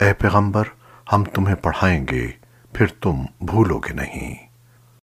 اے پیغمبر ہم تمہیں پڑھائیں گے پھر تم بھولو گے نہیں۔